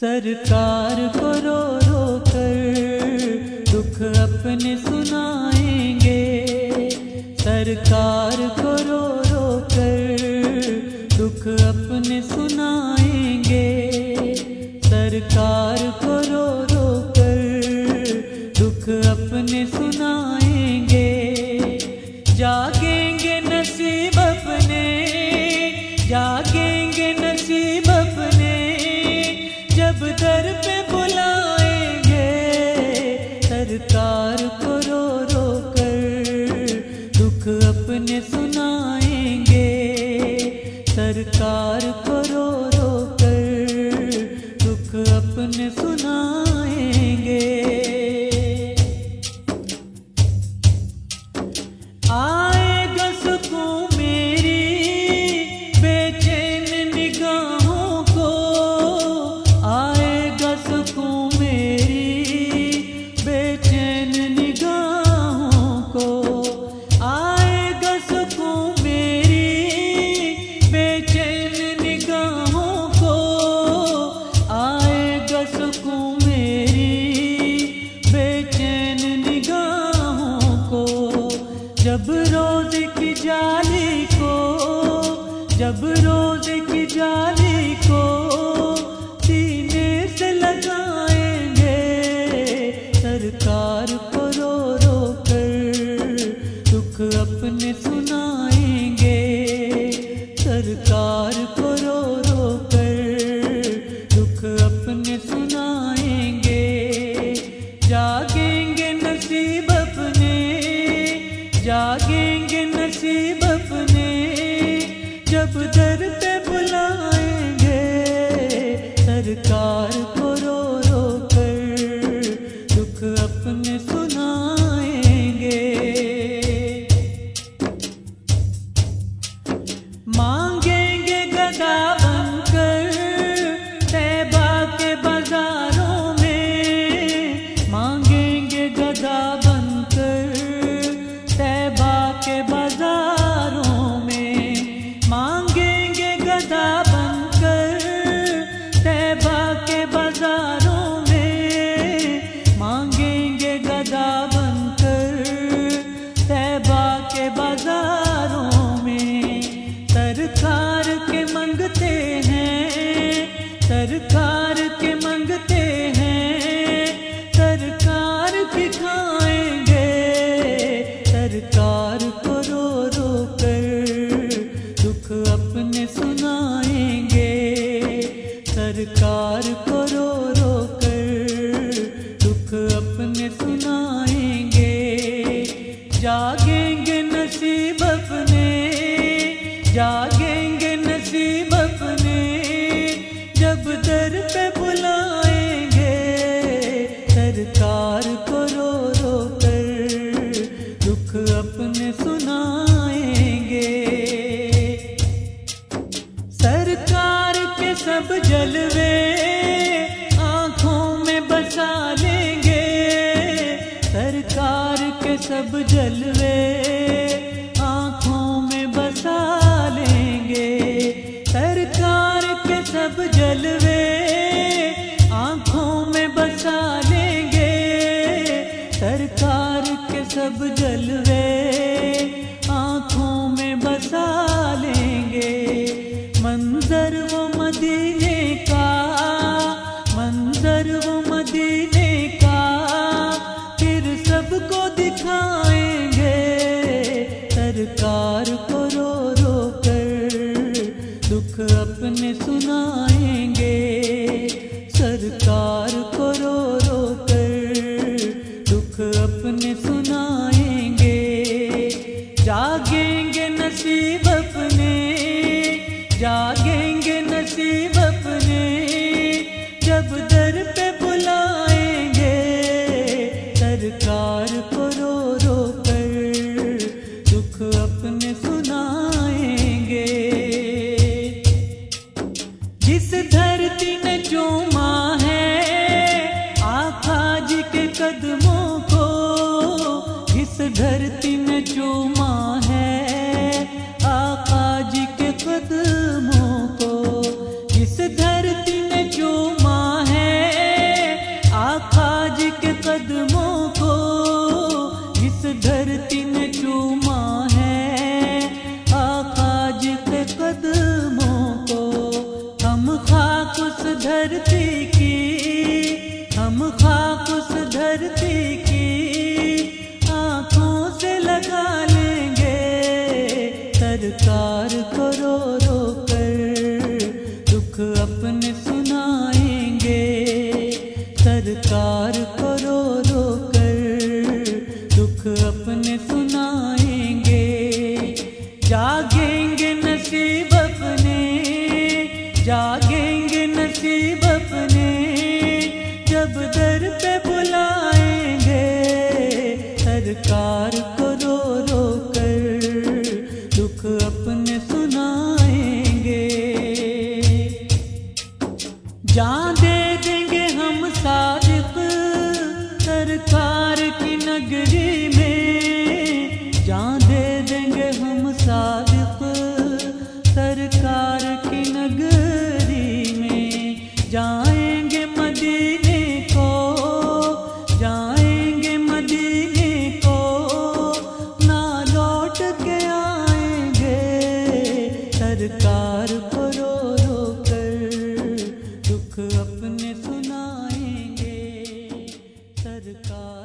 سرکار کو رو رو کر دکھ اپنے سنائیں گے۔ سرکار کو رو رو کر دکھ اپنے سنائیں گے۔ سرکار کو رو رو کر دکھ اپنے سنائیں گے۔ جاگیں اپنے سنائیں گے سرکار جب روز کی جالی کو سینے سے لگائیں گے، سرکار کو رو رو کر دکھ اپنے سنائیں گے۔ سرکار کو رو رو کر دکھ اپنے سنائیں گے۔ جاگیں گے نصیب اپنے، جاگیں گے دکھ سرکار کے منگتے ہیں سرکار دکھائیں گے۔ سرکار کو رو رو کر دکھ اپنے سنائیں گے۔ سرکار کو رو رو کر دکھ اپنے سنائیں گے۔ جاگیں گے نصیب اپنے، جاگیں سب جلوے آنکھوں میں بسا لیں گے۔ سرکار کے سب جلوے آنکھوں میں بسا لیں گے۔ سرکار کے سب جلوے آنکھوں میں بسا لیں گے۔ منظر وہ مدینے دکھ اپنے سنائیں گے۔ سرکار کو رو رو کر دکھ اپنے سنائیں گے۔ جاگیں گے نصیب اپنے جاگ دھرتی کی، ہم خاک اس دھرتی کی آنکھوں سے لگا لیں گے۔ سرکار کو رو رو کر دکھ اپنے سنائیں گے۔ سرکار کو رو رو کر دکھ اپنے سنائیں گے۔ جاگیں گے نصیب اپنے، جاگیں فکری میں جان دے دیں گے ہم صادق سرکار کی نگری میں۔ جائیں گے مدینے کو، جائیں گے مدینے کو۔ نہ لوٹ کے آئیں گے سرکار کو رو کر۔ دکھ اپنے سنائیں گے سرکار۔